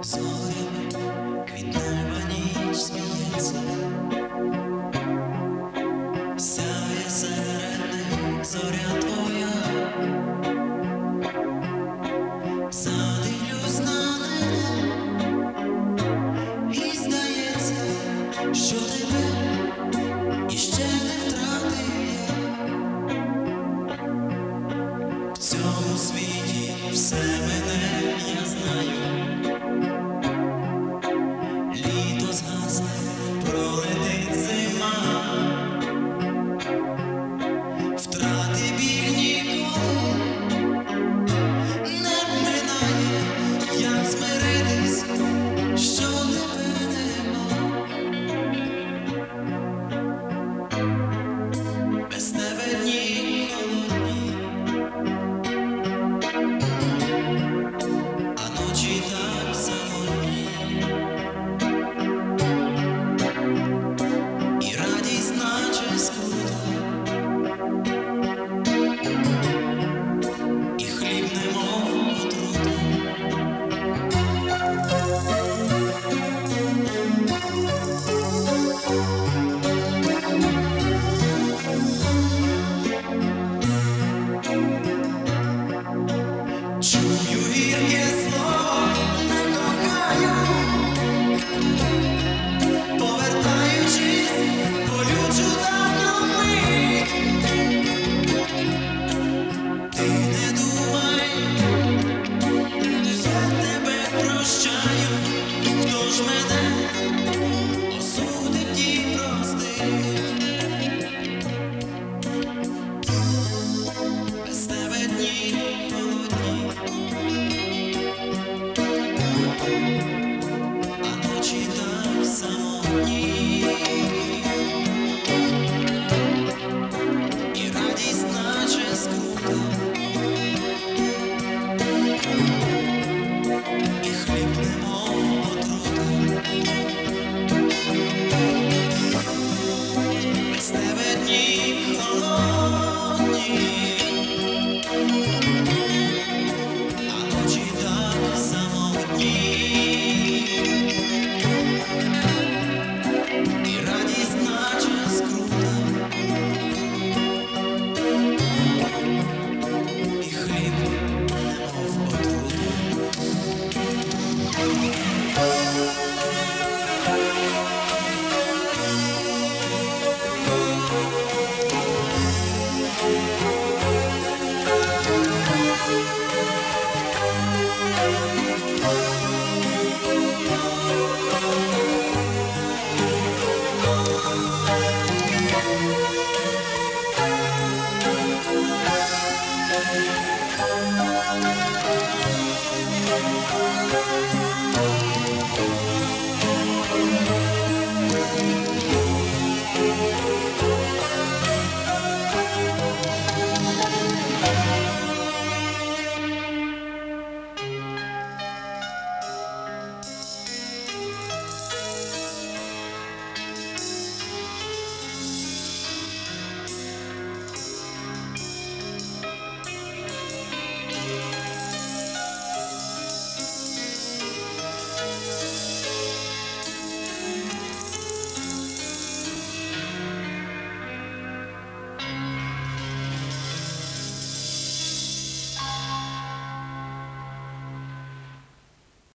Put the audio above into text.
So серед них зоря твоя, задивлюсь на і здається, що тебе іще не втратив в цьому світі все. Thank you.